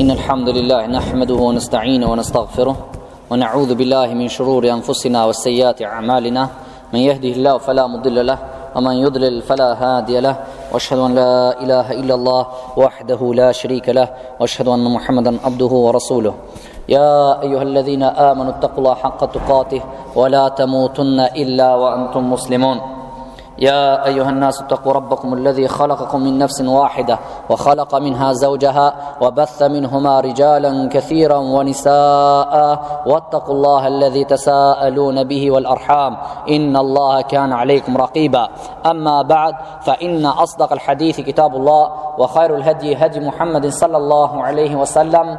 إن الحمد لله نحمده ونستعينه ونستغفره ونعوذ بالله من شرور أنفسنا وسيئات أعمالنا من يهده الله فلا مضل له ومن يضلل فلا هادي له واشهد ان لا اله الا الله وحده لا شريك له واشهد ان محمدا عبده ورسوله يا ايها الذين امنوا اتقوا الله حق تقاته ولا تموتن الا وانتم مسلمون يا أيها الناس اتقوا ربكم الذي خلقكم من نفس واحدة وخلق منها زوجها وبث منهما رجالا كثيرا ونساء واتقوا الله الذي تساءلون به والأرحام إن الله كان عليكم رقيبا أما بعد فإن أصدق الحديث كتاب الله وخير الهدي هدي محمد صلى الله عليه وسلم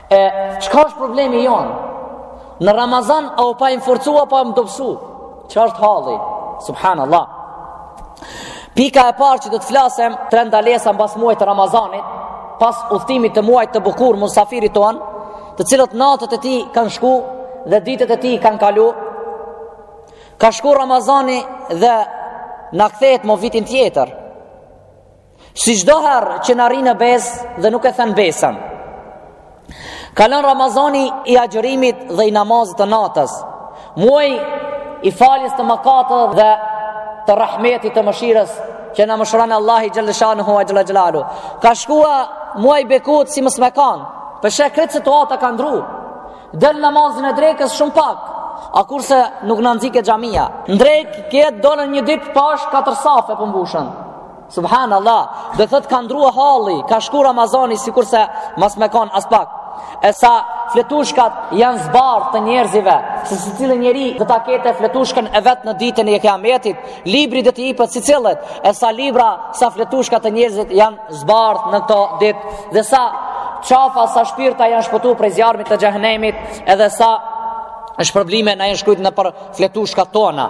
E, qka është problemi jonë? Në Ramazan, a u pa i mforcu, a pa m'u dobësu? Qa është halli? Subhanallah. Pika e parë që do të flasem, tre ndalesa mbas muajit të Ramazanit, pas udhëtimit të muajit të bukur, musafirit tonë, të cilit natët e tij kanë shku dhe ditët e tij kanë kalu, ka shku Ramazani dhe na kthehet më vitin tjetër. Si çdo herë që na rrin në besë dhe nuk e then besën. Kalon Ramazani i agjërimit dhe i namazit të natës. Muaj i faljes të mëkateve dhe të rahmetit të mëshirës që na mëshiron Allahu xhelleshanuhu ua xhelle xhelaluhu. Ka shku muaji i bekut si mos me kanë. Po sheh krejt situata ka ndru. Del namazin e drekës shumë pak. A kurse nuk na nxike xhamia. N'drekë këtë dolën një ditë pashë katër safe po mbushen Subhan Allah, do thotë ka ndru halli, ka shku Ramazani sikurse mos me kanë aspak. E sa fletushkat janë zbardhë të njerëzve, se secili njeri do ta ketë fletushkën e vet në ditën e kiametit, libri do t'i jipet secilit, e sa libra, sa fletushka te njerëzit janë zbardhë në këto ditë, dhe sa qafa, sa shpirta janë shpëtu prej zjarrmit të xhehnemit, edhe sa shpërblime na janë shkrujt nëpër fletushkat tona.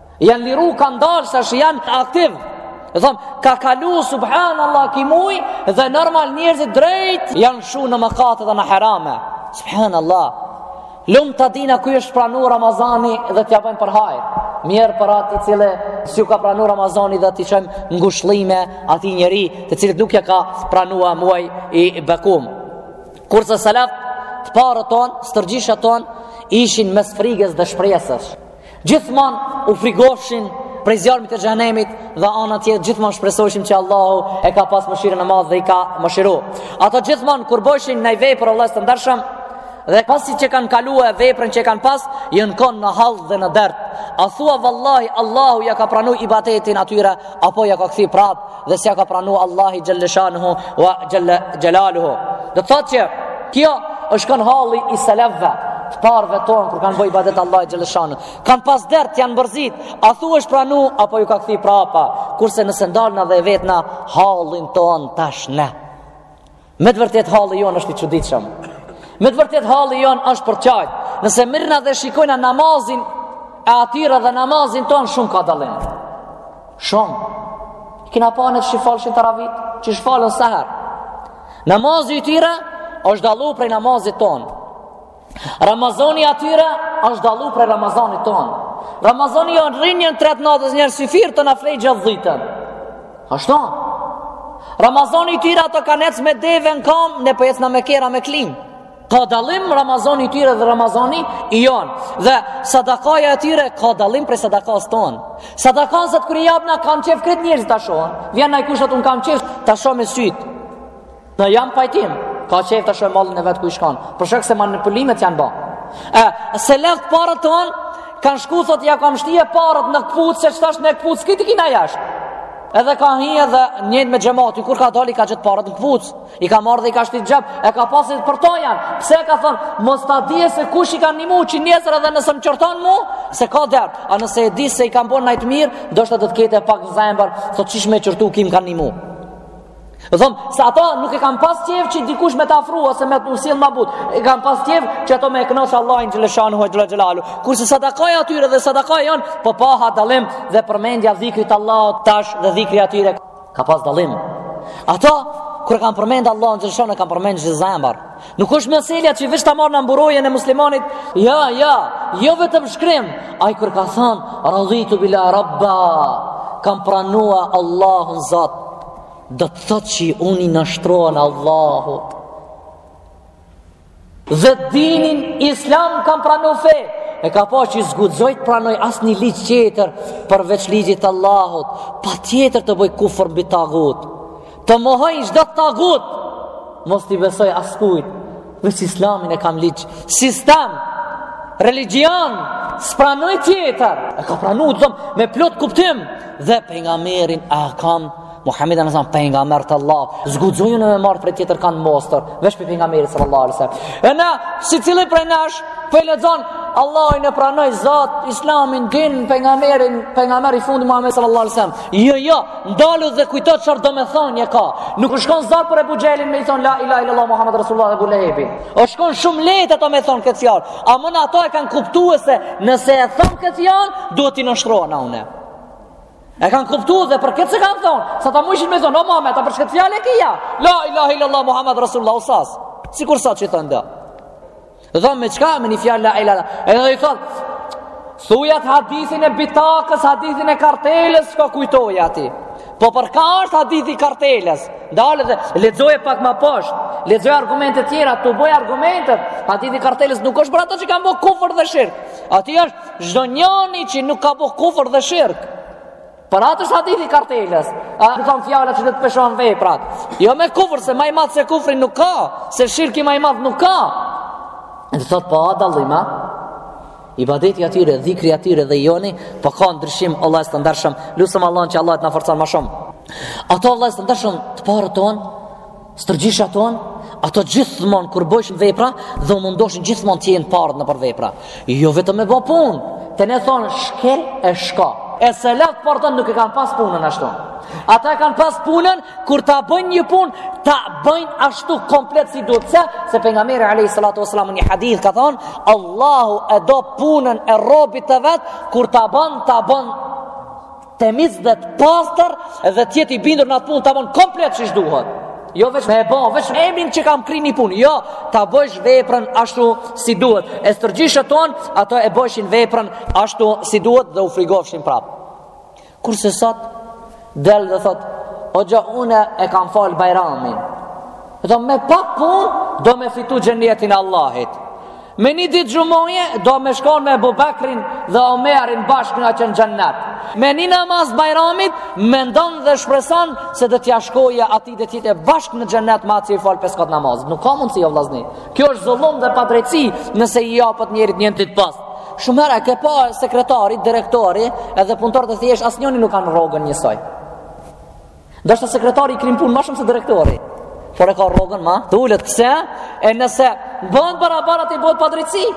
Janë liru, kanë dalë, tash janë aktiv. Do thotë, ka kalu, subhanallah, ky muj, dhe normal njerëzit drejt, janë lshu në mëkate dhe në harame. Subhanallah. Lum ta dina kujt i është pranu Ramazani dhe t'ia bëjmë përhajr. Mjerë për atë të cilit s'iu ka pranu Ramazani dhe t'i çojmë ngushllime atij njeri të cilit nuk iu ka pranu muaji i bekum. Kurse selefët, të parët tonë, stërgjyshat tonë, ishin mes frigës dhe shpresës. Gjithmonë u frigoshin prej zjarmit të xhehenemit dhe ana tjetër gjithmonë shpresojshim që Allahu e ka pas mëshirën e madhe dhe i ka mëshiru. Ata gjithmonë kur bojshin naj vepër, vllazën të ndershëm, dhe pasi që kanë kalu veprën që e kanë pas, janë kon në hall dhe në dert. A thua vallahi Allahu ja ka pranu ibadetin atyre apo ja ka kthy prap dhe s'ja ka pranu Allahu xhalleshanhu wa xhalla xhalaluhu do thot që kjo është kanë halli i selefëve të parëve tonë kur kanë bo ibadet Allahit xhalleshanhu kanë pas dert janë mërzit a thu është pranu apo ju ka kthy prapa kurse nëse ndalna dhe e vetna hallin ton tash ne Me të vërtet halli jonë është i çuditshëm. Me të vërtet halli jonë është për qajt. Nëse marrna dhe shikojna namazin e atyre dhe namazin tonë shumë ka dallim. Shumë. Kena pa ne qysh i falshin teravitë, qysh falen sa herë. Namazi i tyre është dallu prej namazit tonë. Ramazani i atyre është dallu prej Ramazanit tonë. Ramazani jonë rrinë në tre të natës deri syfyr tani flejnë gjithë ditën. Ashtu? Ramazani tyre ato kanë ec me deve në kamb, ne po ecna me kerra me klimë. Ka dallim Ramazani tyre dhe Ramazani i jonë. Dhe sadakaja e tyre ka dallim prej sadakas tonë. Sadakas tash kur japna kam qef krejt njerëz ta shohin. Vjen nëj kush thot unë kam qef ta shoh me sytë. Në jam pajtim, ka qef ta shohë mallin e vet ku i shkon, për shkak se manipulimet janë ba. E, selefët, parët tanë, kanë shku, thot, ia kam shti paret në këpucë, siç tash në këpucë, këtu i kina jashtë. Edhe ka hi edhe njët me xhematin, kur ka dalë ka gjet paret në këpucë, i ka marrë dhe i ka shti n'xhep, e ka pasit për to janë, pse ka thonë, mos ta dijë se kush i ka nimu, që nesër edhe nëse më qorton mu, s'e ka dert, a nëse e di se i kam bo najt mirë, do të ketë pak zembar, thot, qysh me qortu, ky m'ka nimu. Dhe thom, se ata nuk e kanë pas qef që dikush me ta afru ose me t'u sjell ma butë E kanë pas qef që ato me e kënaqë Allahun xheleshanuhu e xhelaluhu Kurse sadakaja atyre dhe sadakaja jonë Po paka dallim dhe përmendja dhikri i Allahut tash dhe dhikri atyre Ka pas dallim Ata kur e kanë përmendë Allahun xheleshanuhu e kanë përmendë gjithë zemër Nuk është meselja që veç ta marr në mburojën e muslimanit. Ja, ja, jo vetëm shkrim. Ai kur ka thënë, "Radhitu bilahi rabba", kam pranu Allahun Zot. Do të thotë që unë i nënshtrohem Allahut. Dhe dinin islam kam pranu fe E ka pa që s'guxoj të pranoj asnjë ligj tjetër Përveç ligjit të Allahut Patjetër të bëj kufër mbi tagut Të mohoj në shdo tagut Mos t'i besoj askujt Dhe si islamin e kam ligjë Sistem Religion Së pranoj tjetër E ka pranu të dhëm Me plot kuptim Dhe për nga merin A kam Muhammed e nëzëm Për nga merë të Allah Zgudzojnë në me marë për tjetër kanë mostër Vesh për nga merit së Allah lëse E na Si cili për nash Për po e lezon Allah i në pranoj Zat Islamin Din Për nga merin Për nga meri fundi Muhammed së Allah lëse Jo jo Ndalu dhe kujto çfarë do të thotë kjo. Nuk osht kon zor për Ebu Xhehlin me e thon la ilaha illallah muhammed rasulullah Ebu Lehebi. Osht kon shumë lehtë ato me thon këtë fjalë. Ama ato e kanë kuptuar se nëse e thon këtë fjalë, duhet t'i nënshtrohen na unë. E kanë kuptuar dhe për këtë s'e kanë thon, se ata mujshin me thon o muhammed, ta për këtë fjalë e kia. La ilaha illallah muhammed rasulullah u sos. Sikur sot çi thon do. E thom me çka me një fjallë la ilahe illallah Edhe ai thotë Thuja ti hadithin e bitakës, hadithin e kartelës Çka kujtoje ti Po për ka është hadithi i kartelës Dal dhe lexoje pak ma poshtë Lexoji argumentet tjera, tuboji argumentet Hadithi i kartelës nuk është për ato që kanë bo kufër dhe shirk Aty është çdo njani që nuk ka bo kufër dhe shirk Për atë është hadithi i kartelës thonë fjala që do të peshon veprat Jo me kufrë se ma i madh se kufri nuk ka Se shirki ma i madh nuk ka E të thotë po a dallim ibadeti i atyre, dhikri i atyre dhe i joni Po ka ndryshim Allah së të ndërshëm Lusim Allahun që Allah të na forcon ma shumë Ato Allah së të ndërshëm të parë tonë Stërgjishat tonë, ato gjithmon kur bëjshim vepra dhe u mundoshin gjithmon të jenë parët nëpër vepra. Jo vetëm me bë punë, te ne thonë shkel e shko. E selefët, parët tonë nuk e kanë pas punën ashtu. Ata e kanë pas punën kur ta bëjnë një punë, ta bëjnë ashtu komplet si duhet. Se, se Pejgamberi alejhi salatu uesselam në një hadith ka thonë, Allahu e do punën e robit të vet, kur ta bënë, ta bënë temiz dhe të pastër dhe të jetë i bindur në atë punë ta bën komplet siç duhet. Jo veç me e bo, veç emrin që kam kry një punë. Jo, ta bësh veprën ashtu si duhet. E stërgjishët tonë, ato e bëjshin veprën ashtu si duhet dhe u frigofshin prap. Kurse sot del dhe thot, "O hoxha, unë e kam fal Bajramin." Do me pak punë do me fitu xhenetin e Allahit. Me një ditë xhumaje do me shku me Ebu Bekrin dhe Omerin bashkë ngaq në xhennet. Me një namaz bajramit, mendon dhe shpreson se do të shkojë aty dhe të jetë bashkë në xhennet me atë që i fal pesë kohët namaz. Nuk ka mundësi jo vllazni. Kjo është zullum dhe padrejtësi nëse i jepet njërit njëjtë të pasë. Shumë herë, ke pa sekretari, direktori edhe punëtor të thjeshtë, asnjëni nuk kanë rrogën njësoj. Ndoshta sekretari kryn punë ma shumë se direktori Por e ka rrogën ma të ulët Pse? E nëse bëhet barabart i bëhet padrejtësi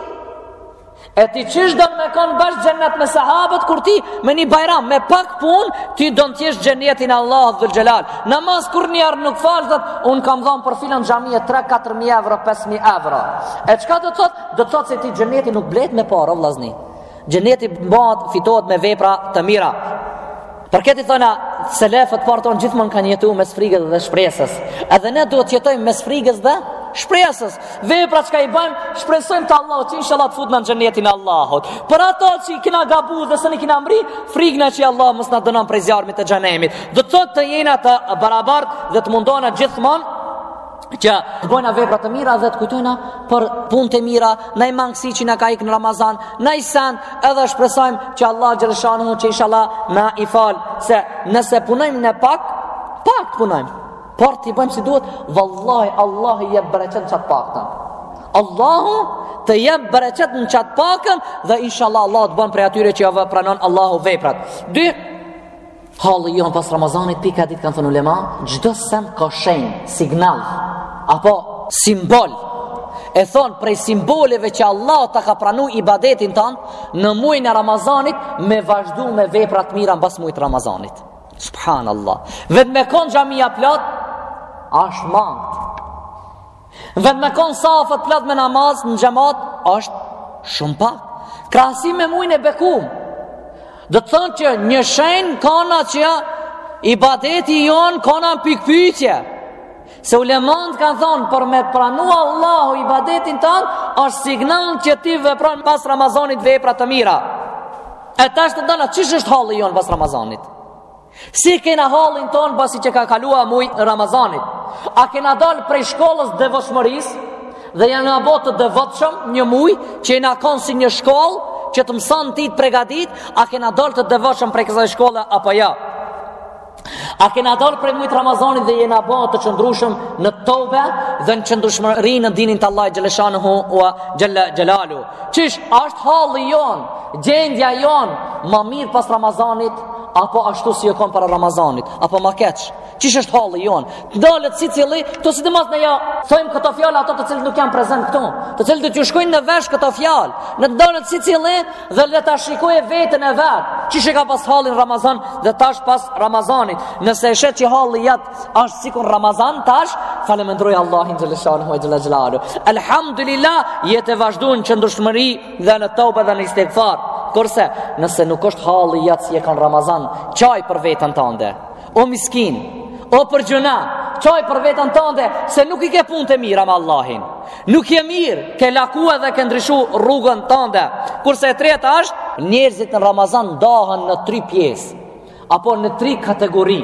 E ti qysh do me konë bashkë në xhennet me sahabët Kur ti me një bajram me pak punë Ti don të jesh në xhennetin e Allahut azze ue xhel Namaz kurrë një herë nuk fal dhe Unë kam dhonë për filan xhamie 3-4 mijë evro, 5 mijë evro E çka do të thotë? Do të thotë se ti xhenneti nuk blehet me pare, o vllazni Xheneti bëhet fitohet me vepra të mira. Për këtë thona selefët, parët tonë gjithmonë kanë jetuar mes frigës dhe shpresës. Edhe ne duhet të jetojmë mes frigës dhe shpresës. Vepra që i bëjmë, shpresojmë te Allahu, që inshallah të futna në xhenetin e Allahut. Për ato që i kena gabu dhe s'e kena mbrri, frigna që Allah mos na dënon prej zjarmit të xhehenemit. Do të thotë të jena të barabart dhe të mundona gjithmonë që të bëjna vepra të mira dhe të kujtojna për punë të mira, naj mangësi që na ka ikë në Ramazan, naj send edhe shpresojmë që Allah xheleshanuhu që inshallah na i fal, se nëse punojmë ne pak, pak të punojmë, por t'i bëjmë si duhet, vallahi Allahu jep bereqet n'qatë pakën. Allahu të jep bereqet në qatë pakën dhe inshallah Allah të bën prej atyre që jau pranon Allahu veprat. Dy, Halli jonë pas Ramazanit, para pak ditë kanë thonë ulema, çdo sen ka shenjë, signal, apo simbol. E thonë prej simboleve që Allahu ta ka pranu ibadetin tanë, në mujnë e Ramazanit, me vazhdu me vepra të mira mbas mujit Ramazanit. Subhanallah. Vetëm me konë xhamia plot, ashtë mangët. Vetëm me konë safat plot me namaz në xhemat, është shumë pak. Krahasim me mujnë e bekum. Do të thotë që një shenjë kena që ja, ibadeti jonë kon në pikëpyetje. Se ulematë kanë thonë për me pranu Allahu ibadetin tanë, është signal që ti vepron pas Ramazanit vepra të mira. E tash dona, qysh është halli jonë pas Ramazanit? Si kena hallin tonë mbasi që ka kalu muji Ramazanit? A kena dalë prej shkollës devotshmërisë dhe jena bo të devotshëm një muj që jena konë si një shkollë që të mëson ti të pregatit, a kena dalë të devotshëm prej kësaj shkolle apo jo? A kena dalë prej mujit Ramazanit dhe jena ba të qëndrushëm në tobe dhe në qëndrushmëri në dinin të Allahit xhele shanuhu ue xhele xhelaluhu? Qysh ashtë halli jonë, gjendja jonë, ma mirë pas Ramazanit, apo ashtu si je konë para Ramazanit, apo ma keq. Qysh është halli jon? Të ndalet secili, këtu sidomos ne ja thojmë këto fjalë ato të cilët nuk janë prezent këtu, të cilët do t'ju shkojnë në vesh këto fjalë. Le të ndalet secili dhe le ta shikojë veten e vet. Qysh e ka pas hallin në Ramazan dhe tash pas Ramazanit. Nëse e sheh që halli jot është sikur Ramazan tash, falënderoje Allahin xhele shanuhu xhele xhelaluhu. Alhamdulillah, je te vazhdon në qëndrueshmëri dhe në tobe dhe në istigfar Kurse nëse nuk është halli jot si je kanë në Ramazan Qaj për veten tande O miskin O për gjynah Qaj për veten tande Se nuk i ke punët mirë me Allahin Nuk je mirë Ke laku edhe ke ndryshu rrugën tande Kurse e treta është Njerëzit në Ramazan ndahen në tri pjesë Apo në tri kategori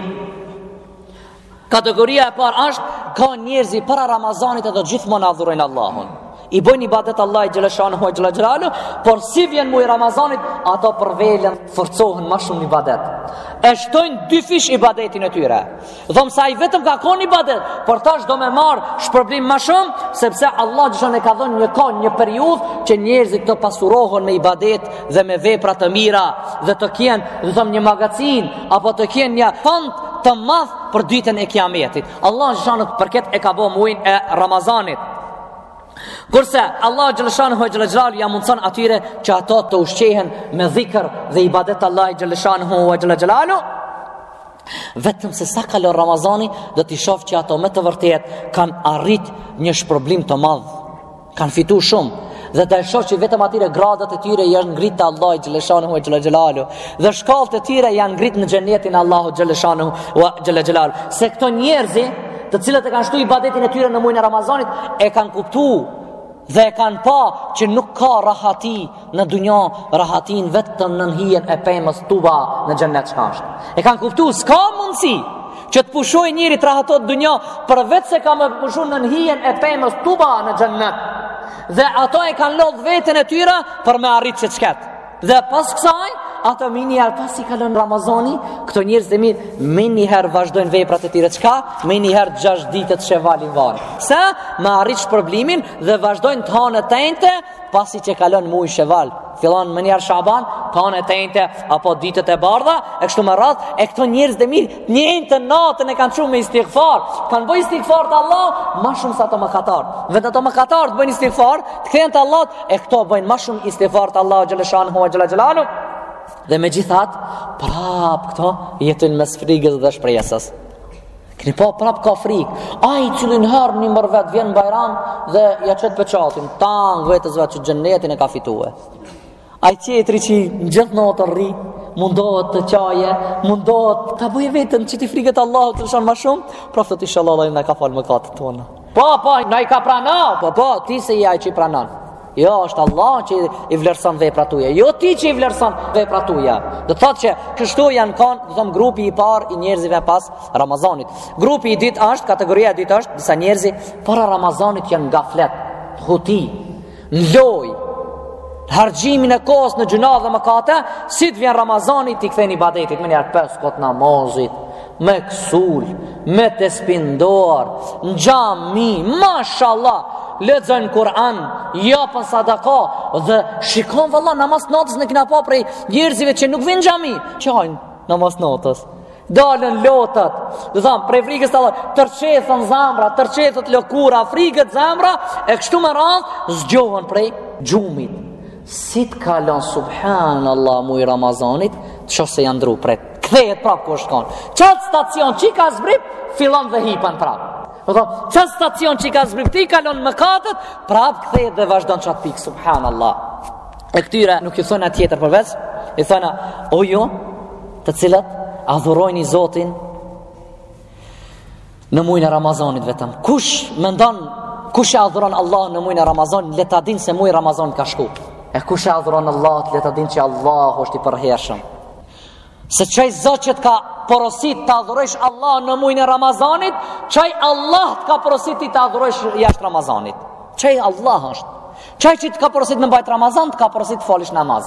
Kategoria e parë është ka njerëz para Ramazanit edhe gjithmonë adhurojnë Allahun. I bëjnë ibadet Allahit xhele shanuhu ue xhele xhelaluhu, por si vjen muji Ramazanit, ato përvilen forcohen ma shumë në ibadet. E shtojnë dyfish ibadetin e tyre. Dmth se ai vetëm ka kon në ibadet, por tash do me marr shpërblim ma shumë sepse Allahu xhele shanuhu e ka dhënë një kohë, një periudhë që njerëzit të pasurohen me ibadet dhe me vepra të mira dhe të kenë, do të thotë një magazinë apo të kenë një fond të madh për ditën e Kiametit. Allahu xhele shanuhu për këtë e ka bo mujin e Ramazanit. Kurse Allahu xhele shanuhu ue xhele xhelaluhu ja mundëson atyre që ato të ushqehen me dhikër dhe ibadet Allahit xhele shanuhu ue xhele xhelaluhu Vetëm se sa kalon Ramazani do t'i shof që ato me të vërtetë kanë arrit një shpërblim të madh Kan fitu shumë dhe të e shoh që vetëm atyre gradat e tyre janë ngritë te Allahi xhelle shanuhu ua xhelle dhe shkallët e tyre janë ngritë në xhennetin e Allahit xhelle shanuhu ua xhelle se këto njerëzi të cilët e kanë shtu ibadetin e tyre në mujnë e Ramazanit e kanë kuptu dhe e kanë pa që nuk ka rahati në dunja rahatinë vetëm nën hijen e pemës tuba në xhennet çka është. E kanë kuptu, s'ka mundësi që të pushoj njeri të rahatohet n'dunja përveç se ka me pushu nën hijen e pemës tuba në xhennet. Dhe ato e kanë lodh veten e tyre për me arrit që qket. Dhe pas kësaj, ato menjëherë pasi kalon Ramazani, këto njerëz të mirë menjëherë vazhdojnë veprat e tyre. Çka? Menjëherë 6 ditët shevalin vanë. Se me arrit shpërblimin dhe vazhdojnë të hanë të pasi që kalon muji sheval, fillon menjerë shaban, t'hanë e t'enjte, apo ditët e bardha, e kështu me radhë, e këto njerëz të mirë, një ente të natën e kanë çu me istigfar, kanë bëj istigfar te Allahu, ma shumë se ato mëkatarë, vend ato mëkatarë të bëjnë istigfar, të kthehen te Allahu, e këto bëjnë ma shumë istigfar te Allahu, xhelle shanuhu ua xhelle xhelaluhu, dhe megjithatë, prapë këto, jetojn mes frikës dhe shpresës. Keni pa prap ka frikë. Ai cilin herë një herë n'vjet vjen bajram dhe ia qet peçatin, tang, vetes vetë që xhennetin e ka fitue. Ai tjetri që gjithë natën rri, mundohet të qajë, mundohet ta bëjë veten që t'i friket Allahut xhelle shanuhu ma shumë, prapë thotë inshallah Allahi na i ka falë mëkatet tona. Po, po, na i ka pranau, po, po, ti s'je ai që i pranon. Jo, është Allah që i vlerëson veprat tuja. Jo ti që i vlerëson veprat tuja. Do të thotë që kështu janë kanë, domethanë grupi i parë i njerëzve pas Ramazanit. Grupi i dytë është kategoria e dytë është disa njerëz para Ramazanit janë në gaflet, huti. Në lojë, harxhimin e kohës në gjyna dhe mëkate, si të vjen Ramazani t'i kthehen ibadetit, menjerë pesë koht namazit, me kësulë, me tespi n'dorë, në xhami, mashallah, lexojnë Kur'an, japin sadaka dhe shikon valla namaz natës ne kina pa prej njerëzive që nuk vijnë n'xhami, çohen namaz natës. Dalën lotët, domethanë, prej frikës të Allahut, t'rrëqethet zamra, t'rrëqethet lëkura, friket zamra, e kështu me radhë, zgjohën prej gjumit. Si të kalon, subhanallah, muji Ramazanit, të shohë se janë ndrru krejt, kthehet prapë ku është konë. Qatë stacion që i ka zbrit, fillon dhe hipën prapë. Domethanë, qatë stacion që i ka zbrit, t'i ka lon mëkatet, prapë kthehet dhe vazhdon qatë pikë, subhanallah. E këtyre nuk i thona tjetër përveç, i thona, o ju, të cilat adhurojnë Zotin në mujnë e Ramazanit vetëm. Kush mendon, kush e adhuron Allah në mujnë e Ramazanit, le ta din se muji Ramazanit ka shku. E kush e adhuron Allahun, le ta din që Allahu është i përhershëm. Se qaj Zot që të ka porosit të adhurojsh Allah në mujnë e Ramazanit, qaj Allah të ka porosit të adhurojsh jashtë Ramazanit. Qaj Allah është. Qaj që të ka porosit me mbajt Ramazan, të ka porosit të falish namaz.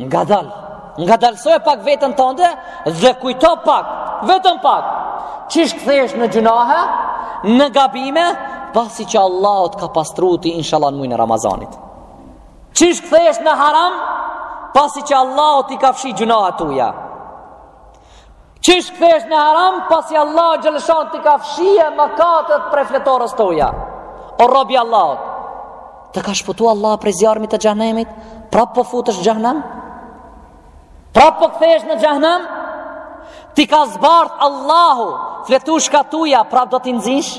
Ngadal, ngadalësoje pak veten tënde dhe kujto pak, vetëm pak, qysh kthehesh në gjynahe, në gabime, pasi që Allahu të ka pastru ty inshallah në mujnë e Ramazanit. Qysh kthehesh në haram, pasi që Allahu t'i ka fshi gjynahet tuja. Qysh kthehesh në haram pasi Allahu xhele shanuhu t'i ka fshi mëkatet prej fletores tuja. O robi Allahut. Të ka shpëtu Allah prej zjarmit të xhenemit, prap po futesh në xhenem? Prap po kthehesh në xhenem? T'i ka zbardh Allahu fletushkat tuja, prap do t'i nxish?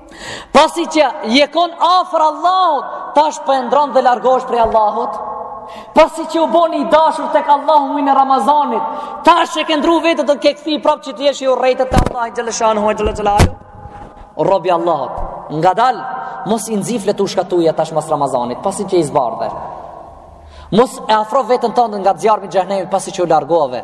Pasi që je kon afër Allahut, tash po e ndron dhe largohesh prej Allahut. Pasi që u boni i dashur tek Allahu muin e Ramazanit, tash e ke ndru veten tënde, ke kthy prap që të jesh i urrejtur te Allahu xhele shanuhu xhele xhelaluhu. O robi Allahut, ngadal mos i nxi fletushkat tuja tash mas Ramazanit, pasi që i zbardhe. Mos e afro veten tënde nga zjarmi i xhenemit pasi që u largove.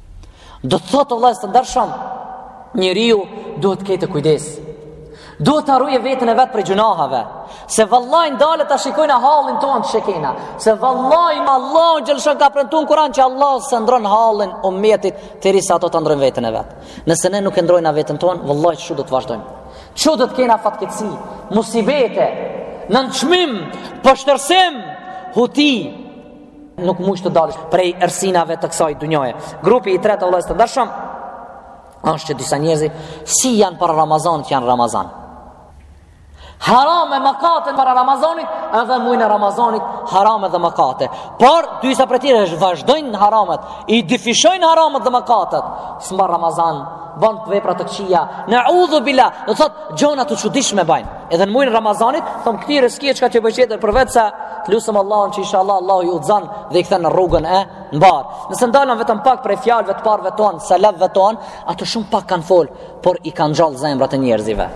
Do të thotë vëllezër të ndershëm, njeriu duhet të ketë kujdes. Duhet ta ruje veten e vet prej gjynaheve, se vallahi ndalna ta shikojna hallin tonë qysh e kena, se vallahi Allahu xhele shanuhu ka premtu n'Kur'an që Allahu s'e ndron hallin umetit derisa ato ta ndrojnë veten e vet. Nëse ne nuk e ndrojna veten tonë, vallahi qshtu do të vazhdojmë. Qshtu do të kena fatkeqësi, musibete, nënçmim, poshtërim, huti, nuk mund të dalësh prej ersinave të kësaj dunjaje. Grupi i tretë vëllezër të ndershëm është që disa njerëz si janë para Ramazanit, qshtu janë n'Ramazan. Harame, mëkate para Ramazanit, edhe muin e Ramazanit harame dhe mëkate. Por disa prej tyre vazhdojnë haramet, i dyfishojnë haramet dhe mëkatet. N'Ramazan bajnë vepra të këqija. Neudhubilah, do thot gjona të çuditshme bajnë. Edhe në muajin e Ramazanit, thom këtij s'ke çka t'i bëj tjetër përveç se të lusim Allahun që inshallah Allahu i udhzon dhe i kthen në rrugën e mbar. Nëse ndalna vetëm pak për fjalëve të parëve ton, selefëve ton, ato shumë pak kanë fol, por i kanë ngjall zemrat e njerëzve.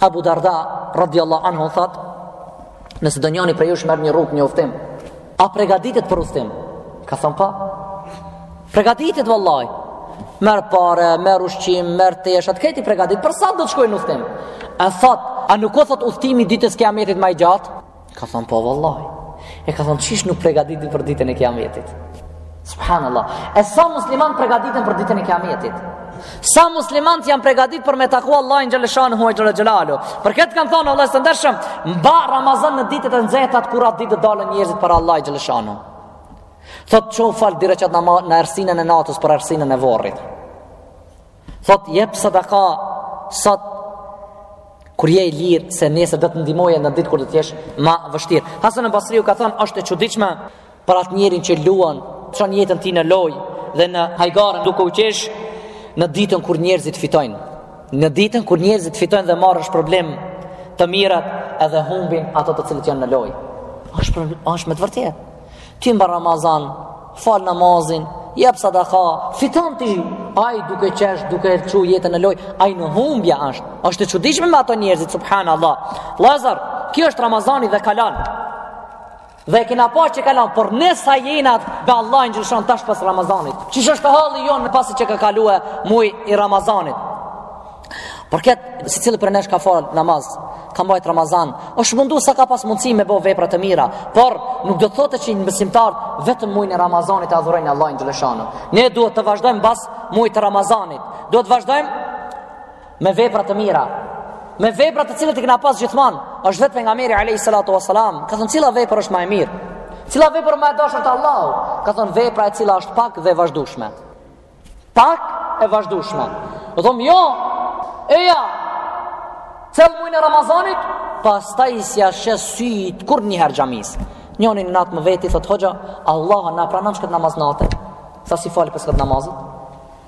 Abu Darda radhiyallahu anhu tha, nëse ndonjëri prej jush merr një rrugë një udhtim, A pregaditet për udhtim? Kanë thënë po. Pregaditet vallahi. Merr pare, merr ushqim, merr teshat, krejt i pregadit, për sa do të shkojë n'udhtim. E thot, a nuk o thot udhtimi i ditës kiametit ma i gjatë? Kanë thënë po vallahi. E ka thënë, qysh nuk pregaditni për ditën e kiametit? Subhanallah. E sa musliman pregaditen për ditën e kiametit? Sa musliman janë pregadit për me taku Allahin xhelle shanuhu ue xhelle xhelaluhu. Për këtë kanë thonë vllazën të ndershëm, mba Ramazan në ditët e nxehta kur at ditë dalin njerëzit para Allahit xhelle shanuhu. Thot çu fal dy reqat namaz në errësinën e natës për errësinën e vorrit. Thot jep sadaka sot kur je i lirë se nesër do të ndihmoje në ditë kur do të jesh ma vështirë. Hasan al-Basriu ka thonë është e çuditshme për atë njerin që luan, çon jetën e tij në loj dhe në hajgare duke u qesh në ditën kur njerëzit fitojnë. Në ditën kur njerëzit fitojnë dhe marrin shpërblim të mirët edhe humbin ato të cilët janë në loj. Ashtu është me të vërtetë. Ti mban Ramazan, fal namazin, jep sadaka, fiton ti. Ai duke qesh, duke çu jetën në loj, ai në humbje është. Është e çuditshme me ato njerëzit subhanallah. Vllazën, kjo është Ramazani dhe kalon. Dhe e kena pa që kalon, por ne sa jena me Allahin xhelle shanuhu tash pas Ramazanit. Qysh është hali jonë pasi që ka kalue muji i Ramazanit. Për këtë, secili prej nesh ka falë namaz, ka mbajt Ramazan, është mundu sa ka pas mundësi me bo vepra të mira, por nuk do të thotë që besimtarët vetëm mujin e Ramazanit e adhurojnë Allahin xhelle shanuhu. Ne duhet të vazhdojmë mas mujit të Ramazanit. Duhet të vazhdojmë me vepra të mira, me vepra të cilat i kena pas gjithmonë, është vet pejgamberi alayhi salatu wasalam, ka thënë cila vepër është më e mirë? Cila vepër më e dashur te Allahu? Ka thënë vepra e cila është pak dhe e vazhdueshme. Pak e vazhdueshme. Do thom jo. E ja. Cell mujin e Ramazanit, pastaj s'ia sheh sytë kurnjëherë xhamisë. Njoni ni natë më veti thot hoxha, Allah na pranon çka namaz nate. Sa s'i fal pesë vakt namazet?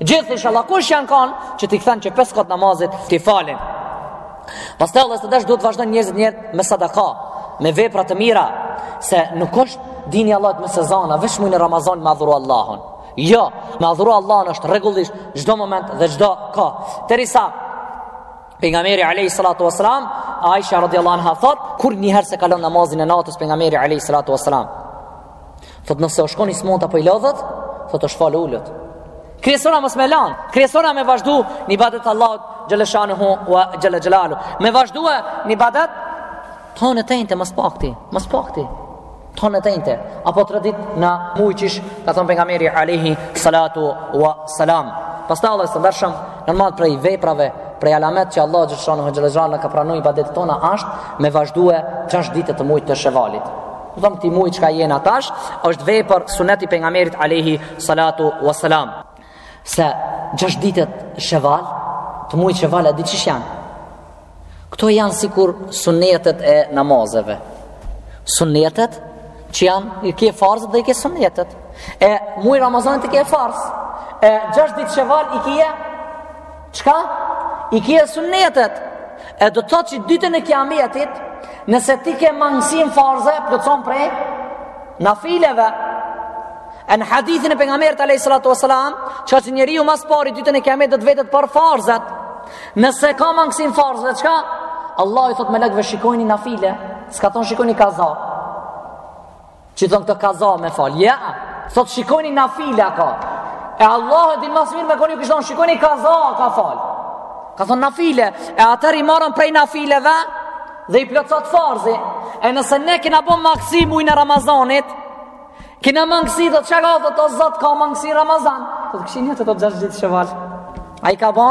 Gjithë inshallah kush janë kanë që t'i kthen që pesë vakt namazet t'i falin. Pastaj vllazën të dashur duhet të vazhdon njerëzit njerë me sadaka, me vepra të mira, se nuk është dini i Allahut me sezona, veç në Ramazan me adhuru Allahun. Jo, me adhuru Allahun është rregullisht çdo moment dhe çdo kohë. Derisa pejgamberi alayhi salatu wasalam, Aisha radhiyallahu anha thot, kurnjëherë s'e ka lon namazin e natës pejgamberi alayhi salatu wasalam, Thot nëse osht kon i smunt apo i lodhët Thot është falë ulët Kryesorja mos me lanë Kryesorja me vazhdu Në ibadet Allahut Xhelle shanuhu Ue xhelle xhelaluhu Me vazhdue në ibadet T'honë e t'enjte ma s'pakti Ma s'pakti T'honë e t'enjte Apo tre ditë në muj qysh Ka thonë pejgamberi Alejhi salatu wa salam Pastaj vllazën të ndershëm Normal prej veprave Prej alamet që Allahu xhelle shanuhu Xhelle xhelaluhu Na ka pranu ibadetet tona Ashtë me vazhdue Gjashtë ditët të mujit të shevalit Domethonë këtij muaj çka jena tash, është vepër sunet i pejgamberit alayhi salatu wasalam. Se gjashtë ditët Sheval, të muaj Sheval a di qysh janë? Këto janë sikur sunetet e namazeve. Sunetet që janë i ke farzët dhe i ke sunetet. E muaj Ramazanit i ke farz. E gjashtë ditë Sheval i ke Çka? I ke sunnetet E do të thotë që ditën e kiametit Nëse ti ke mangësi n'farze plotson prej nafileve E në hadithin e pejgamberit alejhi salatu vesselam Çka që njeriu ma s'pari ditën e kiametit do të vetet për farzet Nëse ka mangësi n'farze çka? Allahu i thotë melekve shikojni nafile S'ka thonë shikojni kaza Që thonë këta kaza me falë Jo, thot shikoni nafile a ka E Allahu e din ma s'miri me konë kish thonë Shikoni kaza ka falë Ka thonë nafile E atëherë i merren prej nafileve Dhe i plotsohet farzi E nëse ne kena bo mangësi mujn e Ramazanit Kena mangësi do të çka do të thot ka mangësi Ramazan Thot kqyrni këto gjashtë ditë Sheval A i ka ba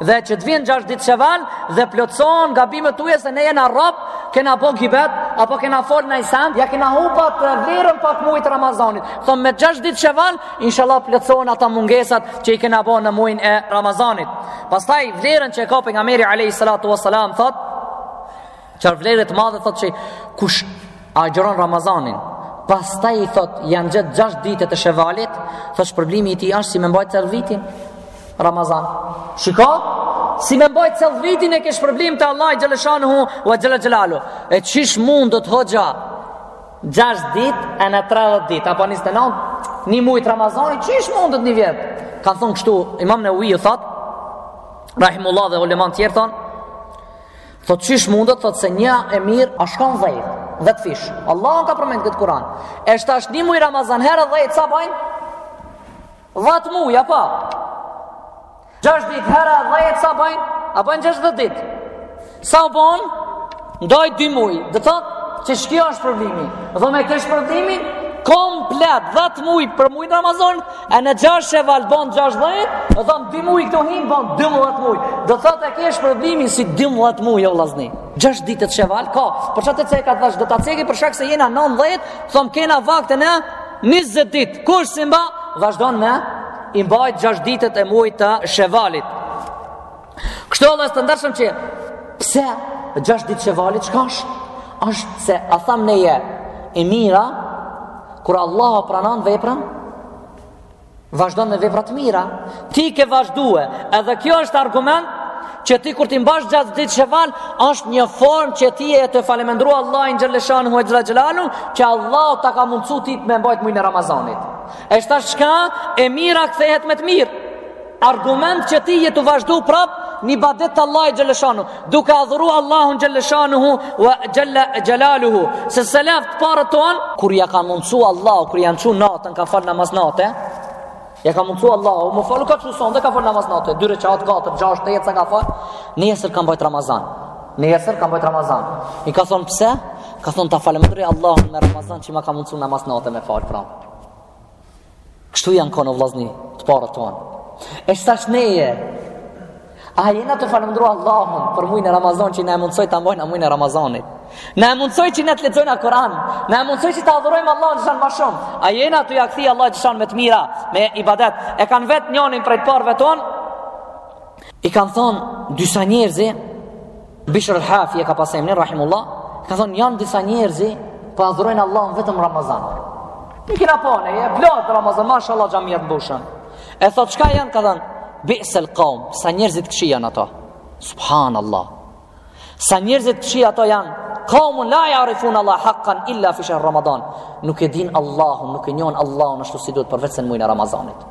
dhe që të vinë gjasht ditë sheval dhe plotëson gabimet tuja se ne jena rob, kena bo gibet, apo kena fol najsend, ja kena hup atë vlerën pak mujit Ramazanit. Domethonë me gjasht ditë sheval, inshallah plotësohen ato mungesat që i kena bo në mujn e Ramazanit. Pastaj vlerën që e ka pejgamberi a.s. thot, Çfarë vlere të madhe thotë që kush agjëron Ramazanin, pastaj i thot janë gjatë 6 ditët e Shevalit, thot shpërblimi i tij është si me mbajt cel vitin Ramazan. Shiko, si me mbajt cel vitin e ke shpërblim te Allahu xhele shanuhu ve xhele xhelaluhu. E qysh mundet hoxhë 6 ditë edhe 30 ditë apo 29 një muaj të Ramazanit, qysh mundet një vjet. Ka thon kështu Imam Neveviu thot Rahimullah dhe uleman tjerë thonë Thot qysh mundet, thot se një e mirë a shkon dhejt, dhetëfish. Allahu ka përmend këtë n'Kuran. E tash një muj Ramazan, herë dhejt, sa bajnë? Dhetë muj, apo? Gjasht dit, herë dhejt, sa bajnë? A bajnë gjashtdhet dit? Sa u bonë? Ndaj dy muj. Dhe thot, që shiko shpërblimin. Domethonë ke shpërblimin, komplet, dhetë muj për mujn Ramazan, Edhe gjashtë Sheval bon gjashtëdhejt, domethonë dy muj këto hinë bon dymbëdhet muj. Dhe thotë e ke shpërblimin si dymbëdhet muj, o vllazni. Gjashtë ditët Sheval, ka, për qatë e ceka, desha, do ta ceki për shkak se jena non dhejt, domethonë kena vakt edhe njëzet ditë, kush s'i mba, vazhdon me i mbajtë gjashë ditët e mujit të shevalit. Kështu vllazën të ndershëm që Pse gjasht ditë Shevalit çka është është se a tham neje E mira Kur Allahu pranon veprën vazhdon me vepra të mira Ti ke vazhdue Edhe kjo është argument Që ti kur t'i mbash gjasht ditë Sheval është një form që ti je tu falemnderu Allahin xhel-le shanuhu ve xhel-le xhelaluhu Që Allahu ta ka mundsu ti me mbajt mujnë e Ramazanit E shtash çka e mira kthehet me të mirë Argument që ti je tu vazhdu prap në ibadet të Allahit xhel-le shanuhu duke adhuru Allahun xhel-le shanuhu ve xhel-le xhelaluhu se selefët të parët tanë kur ja ka mundësu Allah kur janë çu natën ka falë namaz natë ja ka mundësu Allahu me falë ka që sonë dhe ka falë namaz natë dy rekatë katër gjasht tetë sa ka falë nesër ka mbajt Ramazan nesër ka mbajt Ramazan i kanë thonë pse ka thonë ta falemnderi Allahun me Ramazan që ma ka mundësu namaz natë me falë pra Kështu janë konë vllazni të parët tonë. E shtash neje, a jena tu falënderu Allahun për mujnë e Ramazan që na e mundësoj ta mbajna mujnë e Ramazanit. Na e mundësoj që ne të lexojna Kuran, na e mundësoj që ta adhurojmë Allahun xhel-le shanuhu ma shumë. A jena tu ja kthy Allahit xhel-le shanuhu me të mira, me ibadet. E kanë vet njonin prej të parëve tonë, i kanë thonë dysa njerëzi, Bishr al-Hafi e ka pas emrin rahimullah, kanë thon janë disa njerëzi po adhurojnë Allahun vetëm Ramazan. Nuk kena pa ne, e plot Ramazan, mashallah xhamiat mbushen. E thot çka janë ka thon Bisel qaum, sa njerëz të këqi janë ato. Subhanallah. Sa njerëz të këqi ato janë. Qaumun la ya'rifun Allah haqqan illa fi shahr Ramadan. Nuk e din Allahun, nuk e njohin Allahun ashtu si duhet përveç se në muajin e Ramazanit.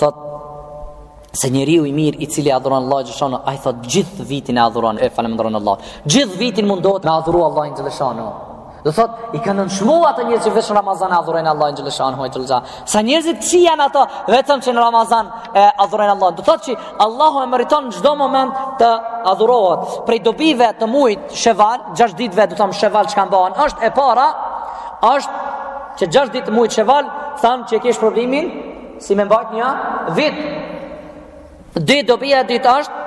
Thot se njeriu i mirë i cili adhuron Allahun xhel-le shanuhu, ai thot gjithë vitin e adhuron e falënderon Allahun. Gjithë vitin mundohet me adhuru Allahun xhel-le shanuhu. Do thot i ka nënçmu ato njerëz që veç në Ramazan e adhurojnë Allahun xhel-le shanuhu ve teala. Sa njerëz të këqi janë ato vetëm që në Ramazan e adhurojnë Allahun. Do thot që Allahu e meriton çdo moment të adhurohet. Prej dobive të mujt Sheval, 6 ditëve do thot Sheval çka mbahen, është e para është Që 6 ditë mujt sheval, thamë që e ki shpërblimin, si me mbajt një vit. Dytë dobia e dytë është,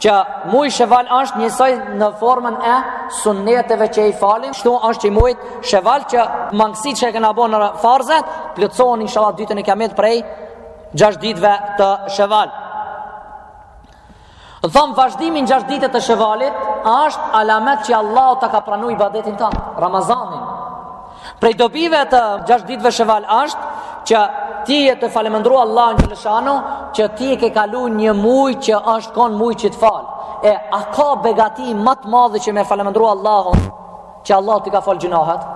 që muji sheval është njësoj në formën e sunneteve që i falim, shtu është që i mujt sheval që mangësit që i kena bo në farzet, plotësohen inshallah ditën e kijametit prej 6 ditëve të sheval. Tham vazhdimi gjashtë ditët e shevalit, është alamet që Allahu ta ka pranu ibadetin tan, Ramazanin. Prej dobive të gjashtë ditëve sheval është që ti je tu falemnderu Allahun xhel-le shanuhu, që ti e ke kalu një muj që është konë muj që të falë. E a ka begati ma të madhe që me falemnderu Allah Që Allah t'i ka falë gjynahet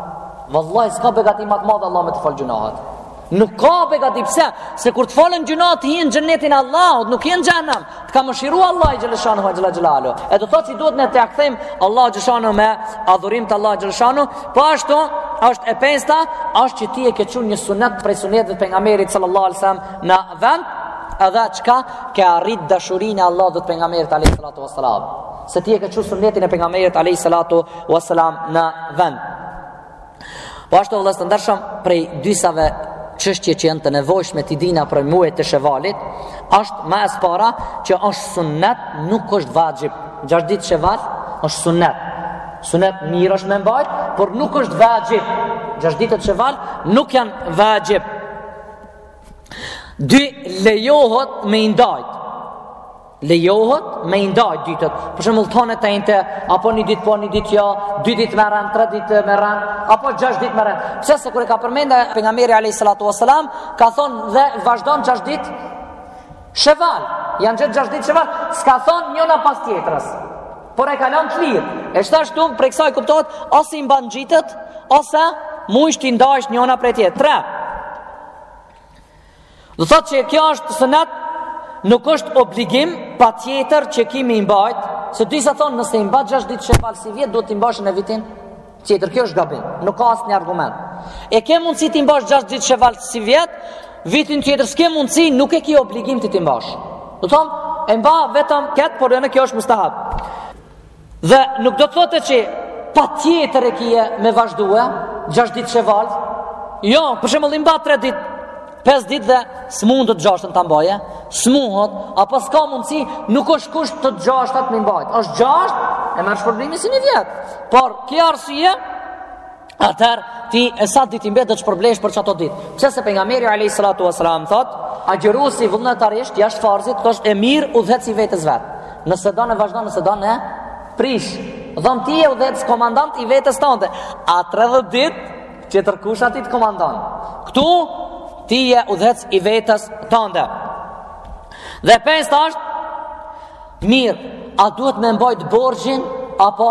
Vëlla, s'ka begati ma të madhe Allah me t'i falë gjynahet Nuk ka begati pse Se kur të falen gjynahet Hin në xhenetin e Allahut Nuk hin në xhehenem Të ka mëshiru Allahu xheleshanuhu xhele xhelaluhu E do të thotë që i duhet ne t'ia kthejm Allahut xheleshanuhu me Adhurim të Allahut xheleshanuhu Po ashtu është e pesta është që ti e ke çu një sunet Prej suneteve të pejgamberit Sallallahu alejhi ve selem Në vend Edhe çka Ke arrit dashurin e Allahut dhe pejgamberit Alejhi salatu Se ti e ke çu sunnetin e pejgamberit alayhi salatu wassalam në vend. Po ashtu vëllezër të ndershëm prej disave çështje që janë të nevojshme t'i dina për muajt e shevalit, është ma e para që është sunnet, nuk është vaxhib. Gjashtë ditë sheval është sunnet. Sunnet mirë është me mbajt, por nuk është vaxhib. Gjashtë ditët sheval nuk janë vaxhib. Dy lejohet me i ndajt. Lejohet me i ndaj ditët. Për shembull t'honë t'enjte, apo një ditë po një ditë jo, dy ditë me rend, tre ditë me rend, apo gjashtë ditë me rend. Pse se kur e ka përmendë pejgamberi alayhis salatu wasalam, ka thonë dhe vazhdon gjashtë ditë. Sheval, janë gjith gjashtë ditë sheval, s'ka thonë njona pas tjetrës. Por e ka lon të lirë. E kështu prej kësaj kuptohet ose i mban ngjitët, ose mujsh t'i ndajsh njona prej tjetrës. Do thotë që kjo është sunet nuk është obligim patjetër që ki m'i mbajt, se disa thonë nëse i mba gjash ditë sheval sivjet, duhet t'i mbajsh edhe vitin tjetër, kjo është gabim, nuk ka asnjë argument. E ke mundësi t'i mbajsh gjash ditë sheval sivjet, vitin tjetër s'ke mundësi, nuk e ki obligim ti t'i mbajsh. Do thonë, e mba vetëm ketë, por jo kjo është mustahab. Dhe nuk do të thotë që patjetër e kije me vazhdue, gjasht ditë sheval, jo, për shembull i mba tre ditë, pes ditë dhe s'mund të gjashtën ta mbajë, sëmuhet, apo s'ka mundësi, nuk është kusht të gjashta me i mbajt, është gjasht, e merr shpërblimin si një vjet, por kje arsye, Atëherë ti e sa ditë i mban do të shpërblehesh për qato ditë. Pse se pejgamberi alayhi salatu wasalam thot, agjëruesi vullnetarisht jashtë farzit është emir udhëheqës i vetes vet. Nëse don e vazhdon, nëse don e prish. Domethanë ti je udhëheqës komandant i vetes tënde. A 30 ditë tjetërkush aty të komandon. Këtu ti je udhëheqës i vetes tënde. Dhe pesë është mirë, a duhet me mbajt borxhin apo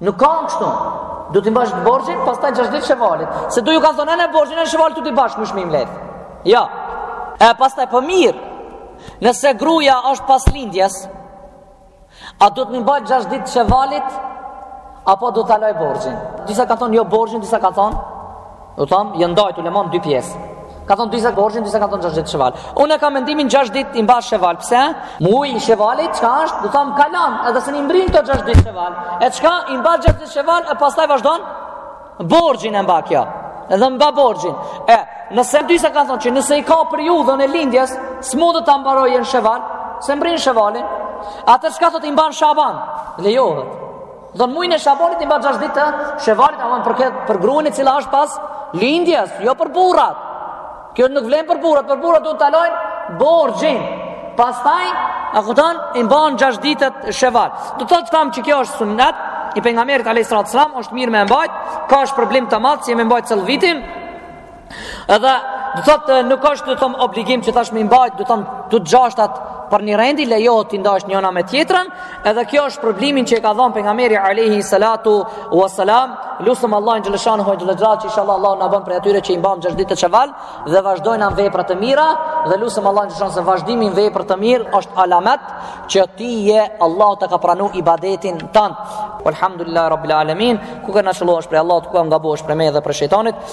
Nuk ka kështu. Duhet t'i mbash borxhin, pastaj gjashtë ditë shevalit. Se do ju kanë thonë edhe borxhin edhe shevalin t'i mbash, më shumë i vlen. Jo. E pastaj po mirë. Nëse gruaja është pas lindjes, a duhet m'i mbajt gjashtë ditë shevalit apo duhet ta laj borxhin? Disa kanë thonë jo borxhin, disa kanë thonë Do të thonë, janë ndajt ulemat n'dy pjesë. Kan thon disa borxhin, disa kan thon 6 ditë sheval. Unë kam mendimin 6 ditë i mba sheval. Pse? Muaj i shevalit çka është? Do të thonë kalon, edhe se i mbrin kto 6 ditë sheval. E çka i mban 6 ditë sheval e pastaj vazhdon borxhin e mba kjo. Edhe mba borxhin. E disa kan thon që nëse e ka periudhën e lindjes, s'mund t'i mbarojë në sheval, s'e mbrin shevalin. Atëher çka thot i mban shaban, lejohet. Dhe n'mujn e Shabanit i mba 6 ditë të Shevalit, ama për kë për gruan e cila është pas lindjes, jo për burrat. Kjo nuk vlen për burrat, për burrat duhet të lajnë borxhin. Pastaj, a kupton, i mban 6 ditë të Shevalit. Do thotë them që kjo është sunnet i pejgamberit alayhi salatu wa salam, është mirë me e mbajt, ka shpërblim të madh si me mbajt cel vitin. Edhe do thotë nuk është të them obligim që tash me mbajt do thon të gjashtat përnjë rendi lejohet të ndahen njëna me tjetrën, edhe kjo shpërblimin që e ka dhënë pejgamberi alayhi salatu wa salam, lutem Allahun xhele shanuhu që inshallah Allah na bën prej atyre që i mbajn 6 ditët e sheval dhe vazhdojnë në vepra të mira dhe lutem Allahun xhele shanuhu se vazhdimi në vepra të mira është alamet që ty Allahu ta ka pranu ibadetin tan. Alhamdulillah rabbil alamin, ku kam qëlluar prej Allahut, ku kam gabuar prej meje dhe prej shejtanit.